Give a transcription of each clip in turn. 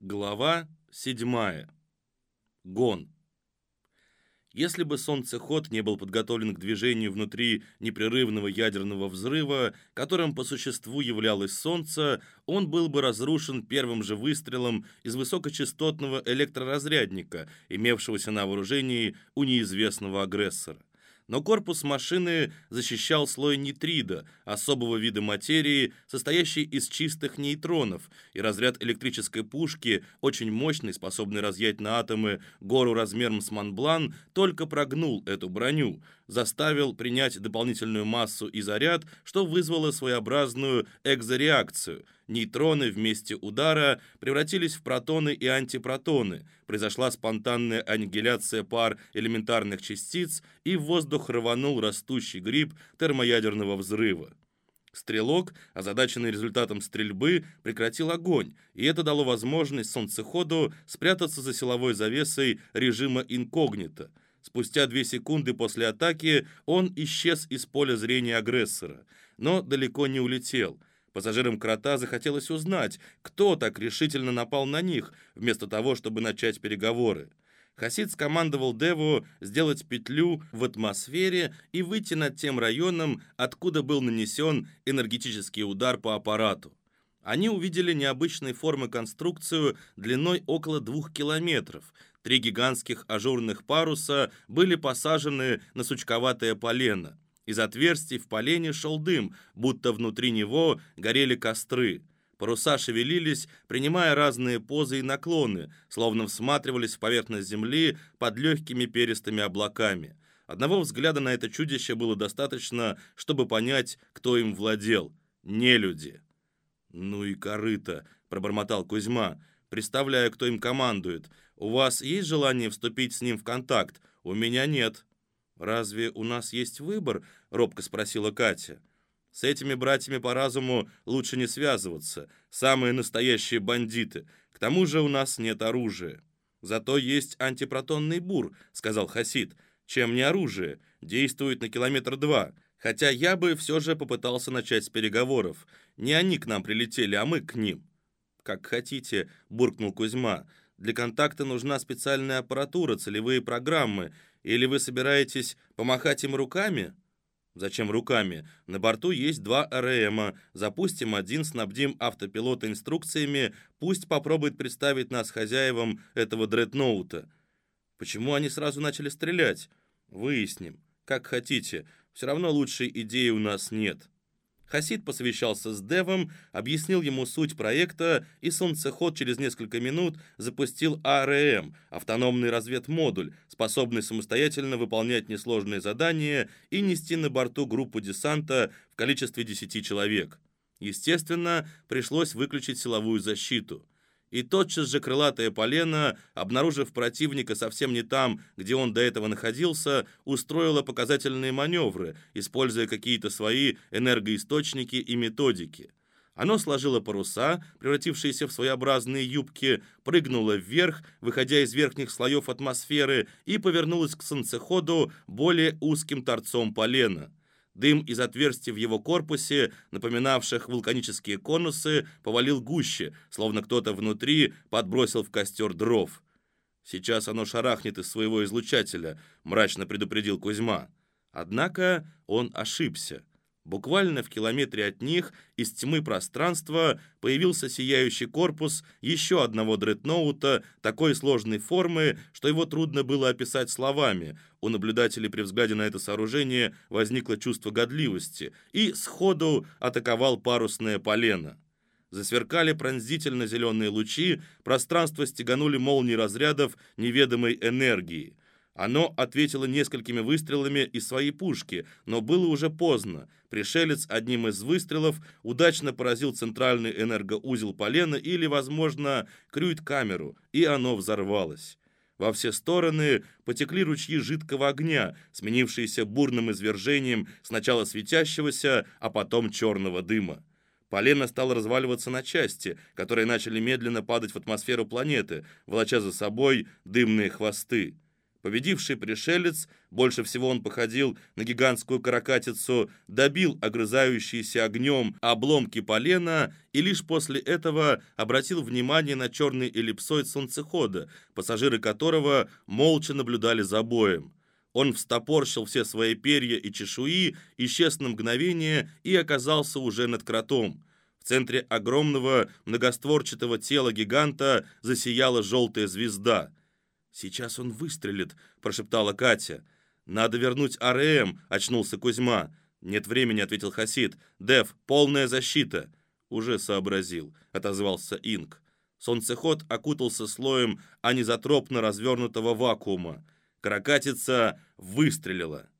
Глава 7. Гон. Если бы солнцеход не был подготовлен к движению внутри непрерывного ядерного взрыва, которым по существу являлось Солнце, он был бы разрушен первым же выстрелом из высокочастотного электроразрядника, имевшегося на вооружении у неизвестного агрессора но корпус машины защищал слой нитрида, особого вида материи, состоящий из чистых нейтронов, и разряд электрической пушки, очень мощный, способный разъять на атомы гору размером с Монблан, только прогнул эту броню, заставил принять дополнительную массу и заряд, что вызвало своеобразную экзореакцию – нейтроны вместе удара превратились в протоны и антипротоны, произошла спонтанная аннигиляция пар элементарных частиц, и в воздух рванул растущий гриб термоядерного взрыва. Стрелок, озадаченный результатом стрельбы, прекратил огонь, и это дало возможность солнцеходу спрятаться за силовой завесой режима инкогнито. Спустя две секунды после атаки он исчез из поля зрения агрессора, но далеко не улетел. Пассажирам крота захотелось узнать, кто так решительно напал на них, вместо того, чтобы начать переговоры. Хасид скомандовал Деву сделать петлю в атмосфере и выйти над тем районом, откуда был нанесен энергетический удар по аппарату. Они увидели необычной формы конструкцию длиной около двух километров. Три гигантских ажурных паруса были посажены на сучковатое полено. Из отверстий в полене шел дым, будто внутри него горели костры. Паруса шевелились, принимая разные позы и наклоны, словно всматривались в поверхность земли под легкими перистыми облаками. Одного взгляда на это чудище было достаточно, чтобы понять, кто им владел. Не люди. «Ну и корыто», — пробормотал Кузьма, представляя, кто им командует. «У вас есть желание вступить с ним в контакт? У меня нет». «Разве у нас есть выбор?» — робко спросила Катя. «С этими братьями по разуму лучше не связываться. Самые настоящие бандиты. К тому же у нас нет оружия». «Зато есть антипротонный бур», — сказал Хасид. «Чем не оружие? Действует на километр два. Хотя я бы все же попытался начать с переговоров. Не они к нам прилетели, а мы к ним». «Как хотите», — буркнул Кузьма. «Для контакта нужна специальная аппаратура, целевые программы. Или вы собираетесь помахать им руками? Зачем руками? На борту есть два РМа. Запустим один, снабдим автопилота инструкциями. Пусть попробует представить нас хозяевам этого дредноута. Почему они сразу начали стрелять? Выясним. Как хотите. Все равно лучшей идеи у нас нет. Хасид посовещался с Девом, объяснил ему суть проекта, и солнцеход через несколько минут запустил АРМ, автономный разведмодуль, способный самостоятельно выполнять несложные задания и нести на борту группу десанта в количестве 10 человек. Естественно, пришлось выключить силовую защиту и тотчас же крылатое полено, обнаружив противника совсем не там, где он до этого находился, устроило показательные маневры, используя какие-то свои энергоисточники и методики. Оно сложило паруса, превратившиеся в своеобразные юбки, прыгнуло вверх, выходя из верхних слоев атмосферы, и повернулось к солнцеходу более узким торцом полена. Дым из отверстий в его корпусе, напоминавших вулканические конусы, повалил гуще, словно кто-то внутри подбросил в костер дров. «Сейчас оно шарахнет из своего излучателя», — мрачно предупредил Кузьма. Однако он ошибся. Буквально в километре от них из тьмы пространства появился сияющий корпус еще одного дредноута такой сложной формы, что его трудно было описать словами. У наблюдателей при взгляде на это сооружение возникло чувство годливости и сходу атаковал парусное полено. Засверкали пронзительно зеленые лучи, пространство стеганули молнии разрядов неведомой энергии. Оно ответило несколькими выстрелами из своей пушки, но было уже поздно. Пришелец одним из выстрелов удачно поразил центральный энергоузел полена или, возможно, крюит-камеру, и оно взорвалось. Во все стороны потекли ручьи жидкого огня, сменившиеся бурным извержением сначала светящегося, а потом черного дыма. Полено стало разваливаться на части, которые начали медленно падать в атмосферу планеты, волоча за собой дымные хвосты. Победивший пришелец, больше всего он походил на гигантскую каракатицу, добил огрызающиеся огнем обломки полена и лишь после этого обратил внимание на черный эллипсоид солнцехода, пассажиры которого молча наблюдали за боем. Он встопорщил все свои перья и чешуи, исчез на мгновение и оказался уже над кротом. В центре огромного многостворчатого тела гиганта засияла желтая звезда — «Сейчас он выстрелит», — прошептала Катя. «Надо вернуть АРМ», — очнулся Кузьма. «Нет времени», — ответил Хасид. «Дев, полная защита». «Уже сообразил», — отозвался Инк. Солнцеход окутался слоем анизотропно развернутого вакуума. Каракатица выстрелила.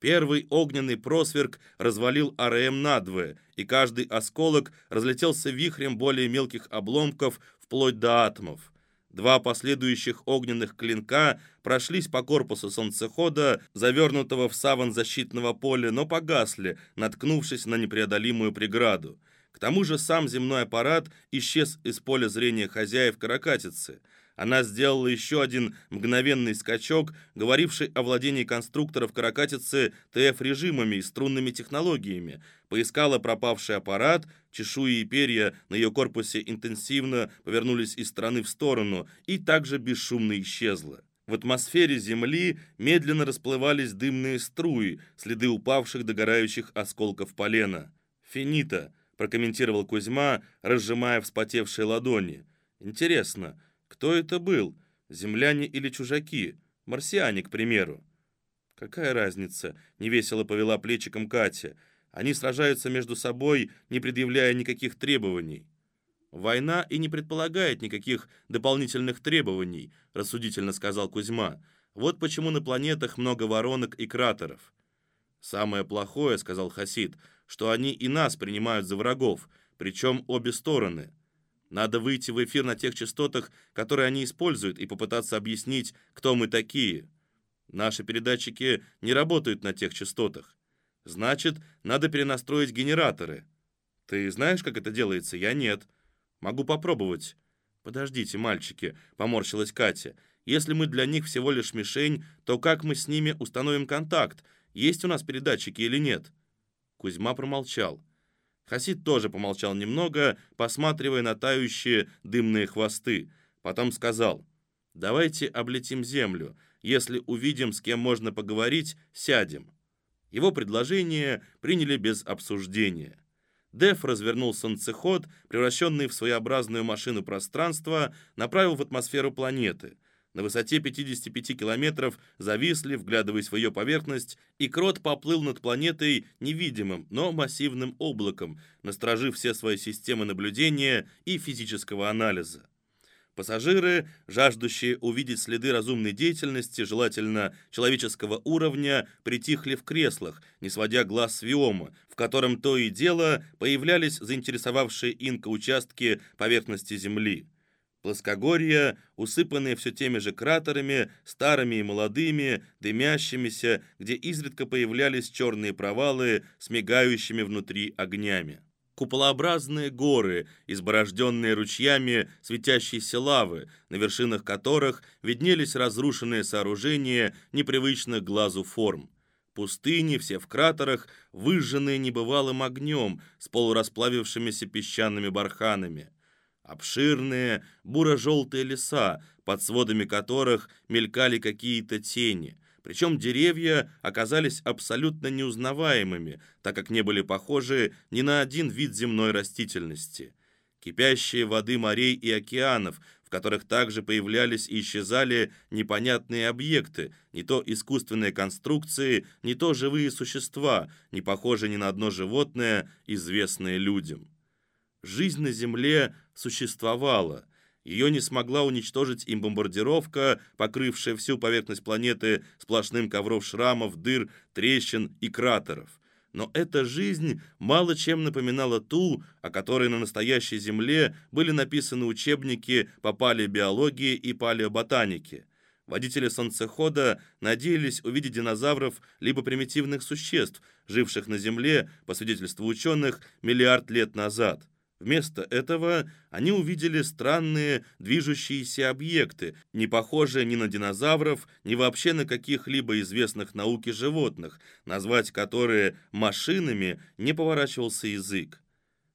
Первый огненный просверк развалил АРМ надвое, и каждый осколок разлетелся вихрем более мелких обломков вплоть до атомов. Два последующих огненных клинка прошлись по корпусу солнцехода, завернутого в саван защитного поля, но погасли, наткнувшись на непреодолимую преграду. К тому же сам земной аппарат исчез из поля зрения хозяев каракатицы – она сделала еще один мгновенный скачок, говоривший о владении конструкторов каракатицы ТФ-режимами и струнными технологиями, поискала пропавший аппарат, чешуи и перья на ее корпусе интенсивно повернулись из стороны в сторону и также бесшумно исчезла. В атмосфере Земли медленно расплывались дымные струи, следы упавших догорающих осколков полена. «Финита», — прокомментировал Кузьма, разжимая вспотевшие ладони. «Интересно, кто это был? Земляне или чужаки? Марсиане, к примеру. Какая разница? Невесело повела плечиком Катя. Они сражаются между собой, не предъявляя никаких требований. «Война и не предполагает никаких дополнительных требований», рассудительно сказал Кузьма. «Вот почему на планетах много воронок и кратеров». «Самое плохое», — сказал Хасид, «что они и нас принимают за врагов, причем обе стороны. Надо выйти в эфир на тех частотах, которые они используют, и попытаться объяснить, кто мы такие. Наши передатчики не работают на тех частотах. Значит, надо перенастроить генераторы. Ты знаешь, как это делается? Я нет. Могу попробовать. Подождите, мальчики, поморщилась Катя. Если мы для них всего лишь мишень, то как мы с ними установим контакт? Есть у нас передатчики или нет? Кузьма промолчал. Хасид тоже помолчал немного, посматривая на тающие дымные хвосты. Потом сказал, «Давайте облетим землю. Если увидим, с кем можно поговорить, сядем». Его предложение приняли без обсуждения. Деф развернул солнцеход, превращенный в своеобразную машину пространства, направил в атмосферу планеты – на высоте 55 километров зависли, вглядываясь в ее поверхность, и крот поплыл над планетой невидимым, но массивным облаком, насторожив все свои системы наблюдения и физического анализа. Пассажиры, жаждущие увидеть следы разумной деятельности, желательно человеческого уровня, притихли в креслах, не сводя глаз с виома, в котором то и дело появлялись заинтересовавшие инка участки поверхности Земли. Плоскогорья, усыпанные все теми же кратерами, старыми и молодыми, дымящимися, где изредка появлялись черные провалы с мигающими внутри огнями. Куполообразные горы, изборожденные ручьями светящейся лавы, на вершинах которых виднелись разрушенные сооружения непривычных глазу форм. Пустыни, все в кратерах, выжженные небывалым огнем с полурасплавившимися песчаными барханами – Обширные буро-желтые леса, под сводами которых мелькали какие-то тени. Причем деревья оказались абсолютно неузнаваемыми, так как не были похожи ни на один вид земной растительности. Кипящие воды морей и океанов, в которых также появлялись и исчезали непонятные объекты, не то искусственные конструкции, не то живые существа, не похожие ни на одно животное, известное людям. Жизнь на Земле существовала. Ее не смогла уничтожить им бомбардировка, покрывшая всю поверхность планеты сплошным ковром шрамов, дыр, трещин и кратеров. Но эта жизнь мало чем напоминала ту, о которой на настоящей Земле были написаны учебники по палеобиологии и палеоботанике. Водители солнцехода надеялись увидеть динозавров либо примитивных существ, живших на Земле, по свидетельству ученых, миллиард лет назад. Вместо этого они увидели странные движущиеся объекты, не похожие ни на динозавров, ни вообще на каких-либо известных науке животных, назвать которые машинами не поворачивался язык.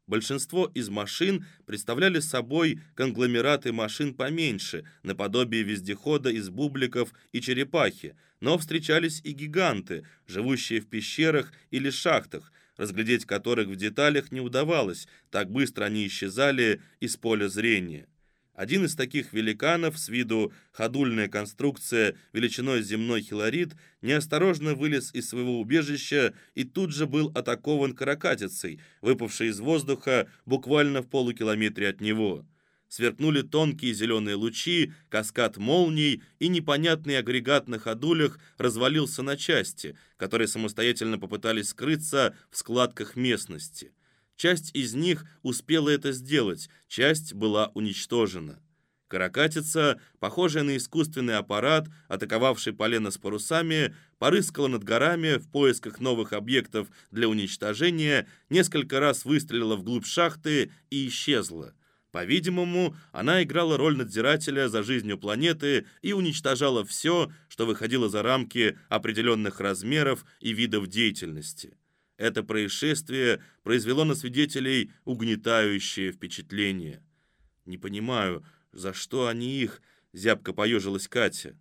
Большинство из машин представляли собой конгломераты машин поменьше, наподобие вездехода из бубликов и черепахи, но встречались и гиганты, живущие в пещерах или шахтах, разглядеть которых в деталях не удавалось, так быстро они исчезали из поля зрения. Один из таких великанов, с виду ходульная конструкция величиной земной хилорид, неосторожно вылез из своего убежища и тут же был атакован каракатицей, выпавшей из воздуха буквально в полукилометре от него. Сверкнули тонкие зеленые лучи, каскад молний, и непонятный агрегат на ходулях развалился на части, которые самостоятельно попытались скрыться в складках местности. Часть из них успела это сделать, часть была уничтожена. Каракатица, похожая на искусственный аппарат, атаковавший полено с парусами, порыскала над горами в поисках новых объектов для уничтожения, несколько раз выстрелила вглубь шахты и исчезла. По-видимому, она играла роль надзирателя за жизнью планеты и уничтожала все, что выходило за рамки определенных размеров и видов деятельности. Это происшествие произвело на свидетелей угнетающее впечатление. «Не понимаю, за что они их?» — зябко поежилась Катя.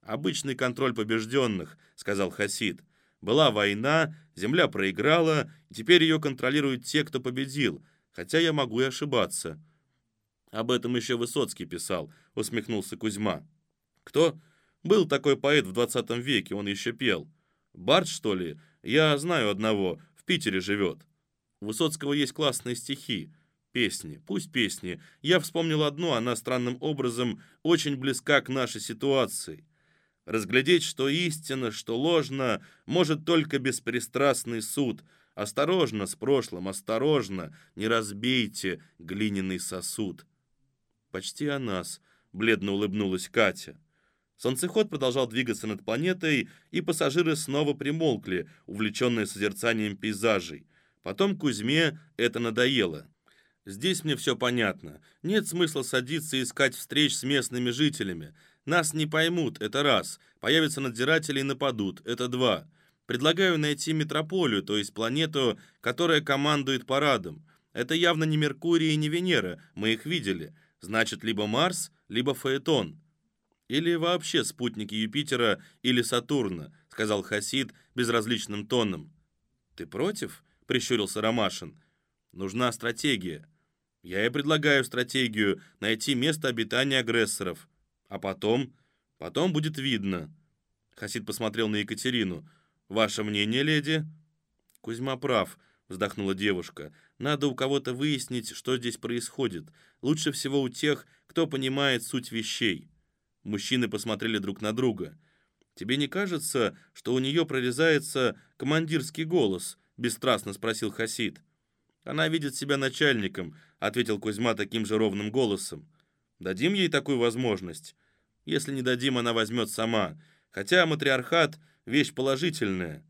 «Обычный контроль побежденных», — сказал Хасид. «Была война, земля проиграла, теперь ее контролируют те, кто победил, хотя я могу и ошибаться». «Об этом еще Высоцкий писал», — усмехнулся Кузьма. «Кто?» «Был такой поэт в 20 веке, он еще пел». «Барт, что ли?» Я знаю одного, в Питере живет. У Высоцкого есть классные стихи. Песни, пусть песни. Я вспомнил одну, она странным образом очень близка к нашей ситуации. Разглядеть, что истина, что ложно, может только беспристрастный суд. Осторожно с прошлым, осторожно, не разбейте глиняный сосуд. Почти о нас, бледно улыбнулась Катя. Солнцеход продолжал двигаться над планетой, и пассажиры снова примолкли, увлеченные созерцанием пейзажей. Потом Кузьме это надоело. «Здесь мне все понятно. Нет смысла садиться и искать встреч с местными жителями. Нас не поймут, это раз. Появятся надзиратели и нападут, это два. Предлагаю найти метрополию, то есть планету, которая командует парадом. Это явно не Меркурий и не Венера, мы их видели. Значит, либо Марс, либо Фаэтон. Или вообще спутники Юпитера или Сатурна», — сказал Хасид безразличным тоном. «Ты против?» — прищурился Ромашин. «Нужна стратегия. Я и предлагаю стратегию — найти место обитания агрессоров. А потом? Потом будет видно». Хасид посмотрел на Екатерину. «Ваше мнение, леди?» «Кузьма прав», — вздохнула девушка. «Надо у кого-то выяснить, что здесь происходит. Лучше всего у тех, кто понимает суть вещей». Мужчины посмотрели друг на друга. «Тебе не кажется, что у нее прорезается командирский голос?» — бесстрастно спросил Хасид. «Она видит себя начальником», — ответил Кузьма таким же ровным голосом. «Дадим ей такую возможность? Если не дадим, она возьмет сама. Хотя матриархат — вещь положительная.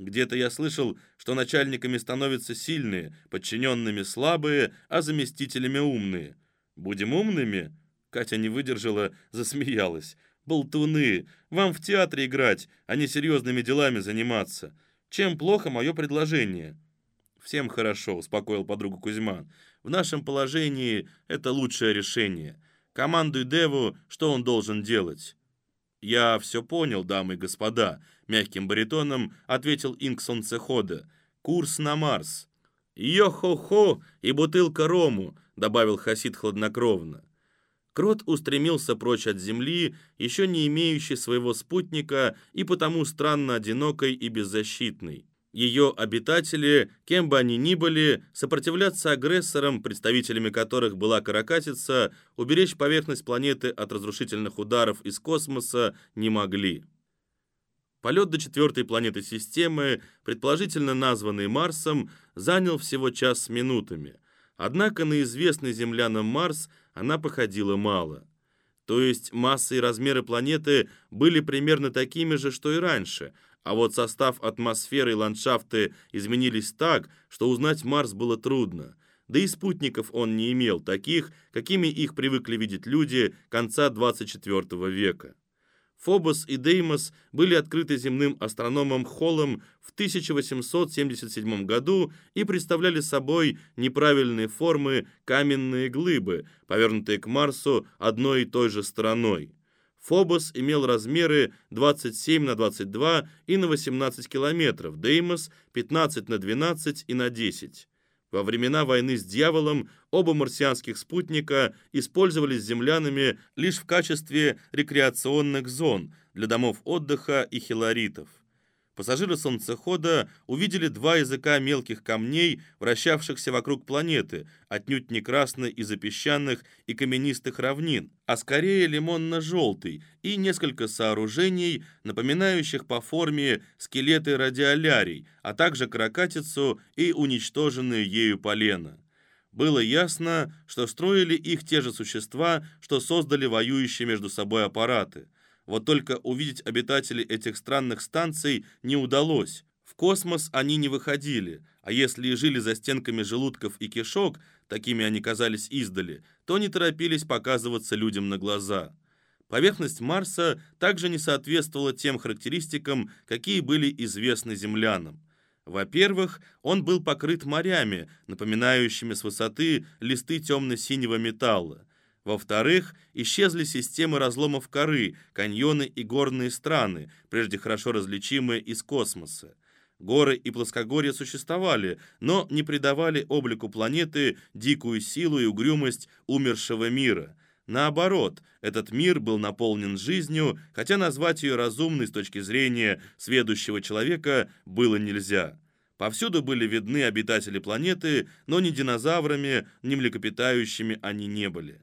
Где-то я слышал, что начальниками становятся сильные, подчиненными слабые, а заместителями умные. Будем умными, Катя не выдержала, засмеялась. «Болтуны! Вам в театре играть, а не серьезными делами заниматься. Чем плохо мое предложение?» «Всем хорошо», — успокоил подругу Кузьма. «В нашем положении это лучшее решение. Командуй Деву, что он должен делать». «Я все понял, дамы и господа», — мягким баритоном ответил Инксон Цехода. «Курс на Марс». «Йо-хо-хо и бутылка рому», — добавил Хасид хладнокровно. Крот устремился прочь от земли, еще не имеющий своего спутника и потому странно одинокой и беззащитной. Ее обитатели, кем бы они ни были, сопротивляться агрессорам, представителями которых была каракатица, уберечь поверхность планеты от разрушительных ударов из космоса не могли. Полет до четвертой планеты системы, предположительно названной Марсом, занял всего час с минутами. Однако на известный землянам Марс она походила мало. То есть масса и размеры планеты были примерно такими же, что и раньше, а вот состав атмосферы и ландшафты изменились так, что узнать Марс было трудно. да и спутников он не имел, таких, какими их привыкли видеть люди конца 24 века. Фобос и Деймос были открыты земным астрономом Холлом в 1877 году и представляли собой неправильные формы каменные глыбы, повернутые к Марсу одной и той же стороной. Фобос имел размеры 27 на 22 и на 18 километров, Деймос 15 на 12 и на 10. Во времена войны с дьяволом оба марсианских спутника использовались землянами лишь в качестве рекреационных зон для домов отдыха и хилоритов. Пассажиры солнцехода увидели два языка мелких камней, вращавшихся вокруг планеты, отнюдь не красной из-за песчаных и каменистых равнин, а скорее лимонно-желтый, и несколько сооружений, напоминающих по форме скелеты радиолярий, а также каракатицу и уничтоженные ею полено. Было ясно, что строили их те же существа, что создали воюющие между собой аппараты – вот только увидеть обитателей этих странных станций не удалось. В космос они не выходили, а если и жили за стенками желудков и кишок, такими они казались издали, то не торопились показываться людям на глаза. Поверхность Марса также не соответствовала тем характеристикам, какие были известны землянам. Во-первых, он был покрыт морями, напоминающими с высоты листы темно-синего металла. Во-вторых, исчезли системы разломов коры, каньоны и горные страны, прежде хорошо различимые из космоса. Горы и плоскогорья существовали, но не придавали облику планеты дикую силу и угрюмость умершего мира. Наоборот, этот мир был наполнен жизнью, хотя назвать ее разумной с точки зрения сведущего человека было нельзя. Повсюду были видны обитатели планеты, но ни динозаврами, ни млекопитающими они не были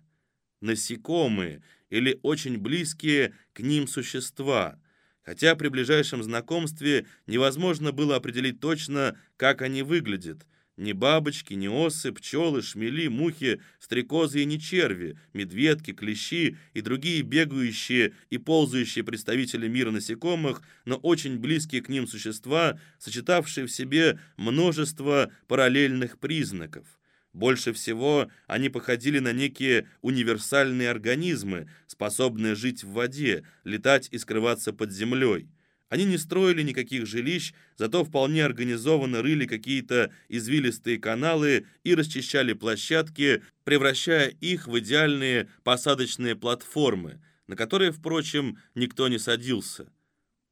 насекомые или очень близкие к ним существа, хотя при ближайшем знакомстве невозможно было определить точно, как они выглядят. Ни бабочки, ни осы, пчелы, шмели, мухи, стрекозы и ни черви, медведки, клещи и другие бегающие и ползающие представители мира насекомых, но очень близкие к ним существа, сочетавшие в себе множество параллельных признаков. Больше всего они походили на некие универсальные организмы, способные жить в воде, летать и скрываться под землей. Они не строили никаких жилищ, зато вполне организованно рыли какие-то извилистые каналы и расчищали площадки, превращая их в идеальные посадочные платформы, на которые, впрочем, никто не садился.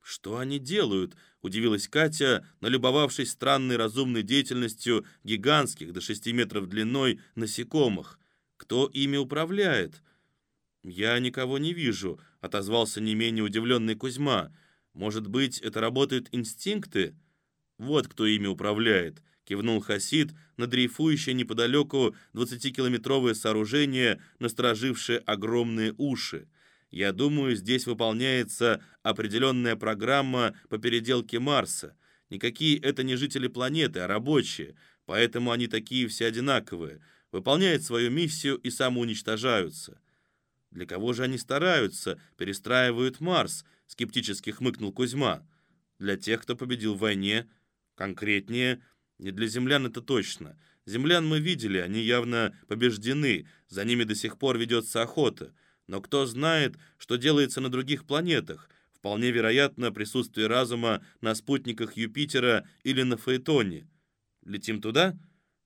«Что они делают?» – удивилась Катя, налюбовавшись странной разумной деятельностью гигантских до 6 метров длиной насекомых. «Кто ими управляет?» «Я никого не вижу», — отозвался не менее удивленный Кузьма. «Может быть, это работают инстинкты?» «Вот кто ими управляет», — кивнул Хасид на дрейфующее неподалеку 20-километровое сооружение, насторожившее огромные уши. Я думаю, здесь выполняется определенная программа по переделке Марса. Никакие это не жители планеты, а рабочие, поэтому они такие все одинаковые, выполняют свою миссию и самоуничтожаются. Для кого же они стараются, перестраивают Марс, скептически хмыкнул Кузьма. Для тех, кто победил в войне, конкретнее, не для землян это точно. Землян мы видели, они явно побеждены, за ними до сих пор ведется охота. Но кто знает, что делается на других планетах? Вполне вероятно присутствие разума на спутниках Юпитера или на Фаэтоне. Летим туда?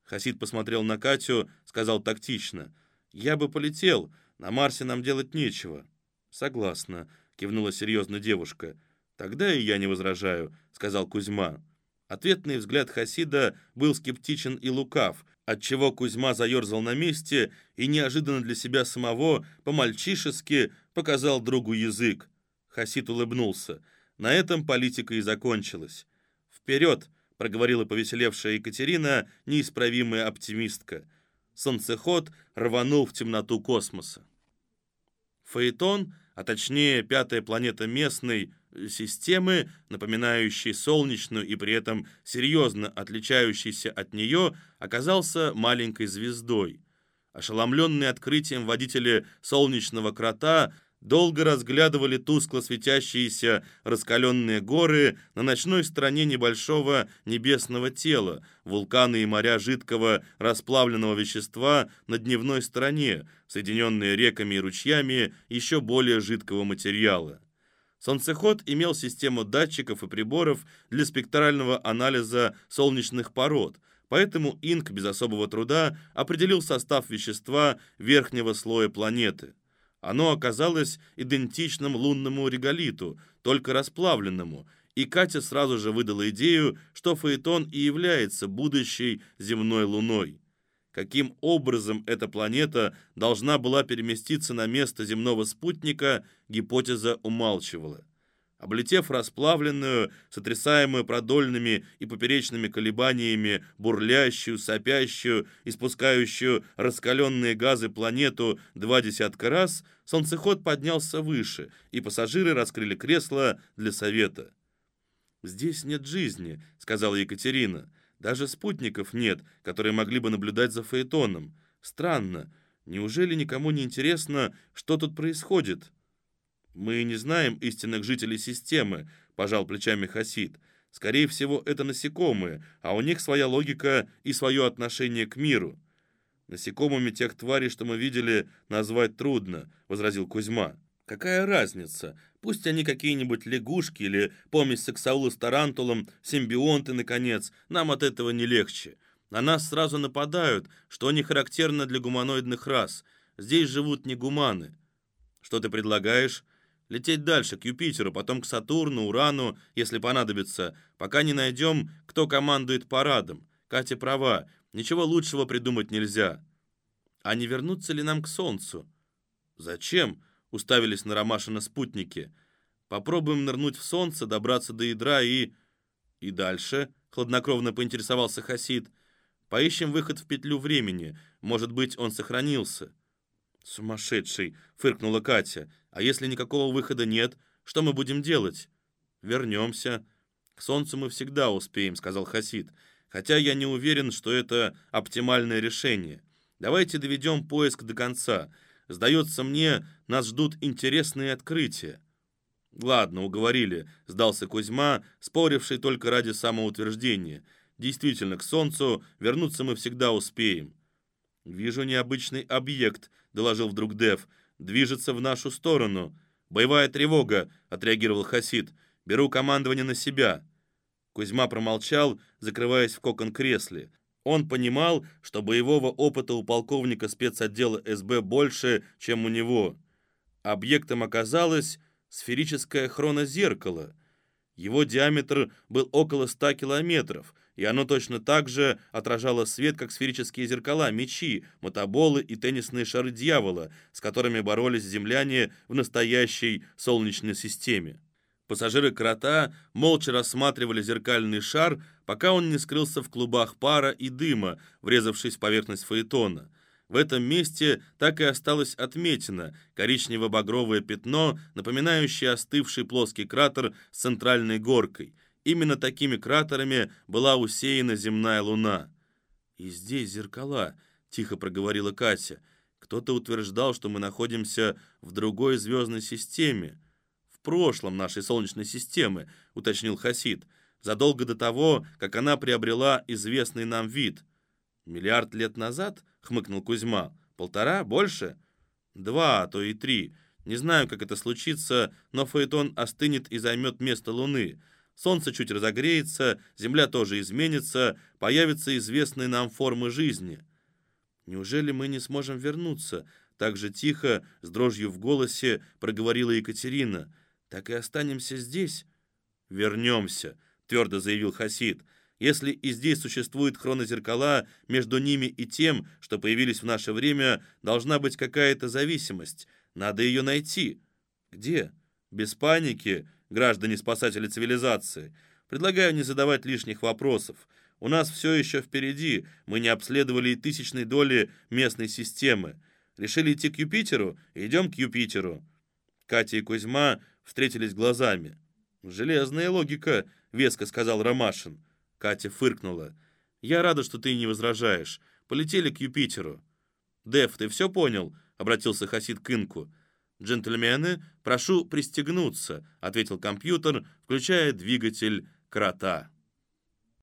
Хасид посмотрел на Катю, сказал тактично. «Я бы полетел, на Марсе нам делать нечего». «Согласна», — кивнула серьезно девушка. «Тогда и я не возражаю», — сказал Кузьма. Ответный взгляд Хасида был скептичен и лукав, отчего Кузьма заерзал на месте и неожиданно для себя самого по-мальчишески показал другу язык. Хасид улыбнулся. На этом политика и закончилась. «Вперед!» — проговорила повеселевшая Екатерина, неисправимая оптимистка. Солнцеход рванул в темноту космоса. Фаэтон, а точнее пятая планета местной, системы, напоминающей солнечную и при этом серьезно отличающейся от нее, оказался маленькой звездой. Ошеломленные открытием водители солнечного крота долго разглядывали тускло светящиеся раскаленные горы на ночной стороне небольшого небесного тела, вулканы и моря жидкого расплавленного вещества на дневной стороне, соединенные реками и ручьями еще более жидкого материала. Солнцеход имел систему датчиков и приборов для спектрального анализа солнечных пород, поэтому Инк без особого труда определил состав вещества верхнего слоя планеты. Оно оказалось идентичным лунному реголиту, только расплавленному, и Катя сразу же выдала идею, что Фаэтон и является будущей земной луной. Каким образом эта планета должна была переместиться на место земного спутника, гипотеза умалчивала. Облетев расплавленную, сотрясаемую продольными и поперечными колебаниями, бурлящую, сопящую, испускающую раскаленные газы планету два десятка раз, солнцеход поднялся выше, и пассажиры раскрыли кресло для совета. «Здесь нет жизни», — сказала Екатерина. «Даже спутников нет, которые могли бы наблюдать за Фаэтоном. Странно. Неужели никому не интересно, что тут происходит?» «Мы не знаем истинных жителей системы», — пожал плечами Хасид. «Скорее всего, это насекомые, а у них своя логика и свое отношение к миру». «Насекомыми тех тварей, что мы видели, назвать трудно», — возразил Кузьма. «Какая разница? Пусть они какие-нибудь лягушки или помесь сексаула с тарантулом, симбионты, наконец, нам от этого не легче. На нас сразу нападают, что не характерно для гуманоидных рас. Здесь живут не гуманы». «Что ты предлагаешь?» Лететь дальше, к Юпитеру, потом к Сатурну, Урану, если понадобится, пока не найдем, кто командует парадом. Катя права, ничего лучшего придумать нельзя. А не вернуться ли нам к Солнцу? Зачем? Уставились на Ромашина спутники. Попробуем нырнуть в Солнце, добраться до ядра и... И дальше, хладнокровно поинтересовался Хасид. Поищем выход в петлю времени. Может быть, он сохранился. «Сумасшедший!» — фыркнула Катя. «А если никакого выхода нет, что мы будем делать?» «Вернемся». «К солнцу мы всегда успеем», — сказал Хасид. «Хотя я не уверен, что это оптимальное решение. Давайте доведем поиск до конца. Сдается мне, нас ждут интересные открытия». «Ладно, уговорили», — сдался Кузьма, споривший только ради самоутверждения. «Действительно, к солнцу вернуться мы всегда успеем». «Вижу необычный объект», — доложил вдруг Дев. «Движется в нашу сторону». «Боевая тревога», — отреагировал Хасид. «Беру командование на себя». Кузьма промолчал, закрываясь в кокон кресле. Он понимал, что боевого опыта у полковника спецотдела СБ больше, чем у него. Объектом оказалось сферическое хронозеркало. Его диаметр был около 100 километров, и оно точно так же отражало свет, как сферические зеркала, мечи, мотоболы и теннисные шары дьявола, с которыми боролись земляне в настоящей Солнечной системе. Пассажиры крота молча рассматривали зеркальный шар, пока он не скрылся в клубах пара и дыма, врезавшись в поверхность фаэтона. В этом месте так и осталось отметина коричнево-багровое пятно, напоминающее остывший плоский кратер с центральной горкой – Именно такими кратерами была усеяна земная луна. «И здесь зеркала», — тихо проговорила Катя. «Кто-то утверждал, что мы находимся в другой звездной системе». «В прошлом нашей Солнечной системы», — уточнил Хасид, «задолго до того, как она приобрела известный нам вид». «Миллиард лет назад?» — хмыкнул Кузьма. «Полтора? Больше?» «Два, а то и три. Не знаю, как это случится, но Фаэтон остынет и займет место Луны. Солнце чуть разогреется, Земля тоже изменится, появятся известные нам формы жизни. Неужели мы не сможем вернуться? Так же тихо, с дрожью в голосе, проговорила Екатерина. Так и останемся здесь? Вернемся, твердо заявил Хасид. Если и здесь существуют хронозеркала, между ними и тем, что появились в наше время, должна быть какая-то зависимость. Надо ее найти. Где? Без паники, граждане-спасатели цивилизации. Предлагаю не задавать лишних вопросов. У нас все еще впереди, мы не обследовали и тысячной доли местной системы. Решили идти к Юпитеру? Идем к Юпитеру». Катя и Кузьма встретились глазами. «Железная логика», — веско сказал Ромашин. Катя фыркнула. «Я рада, что ты не возражаешь. Полетели к Юпитеру». «Дев, ты все понял?» — обратился Хасид к Инку. «Джентльмены, прошу пристегнуться», — ответил компьютер, включая двигатель крота.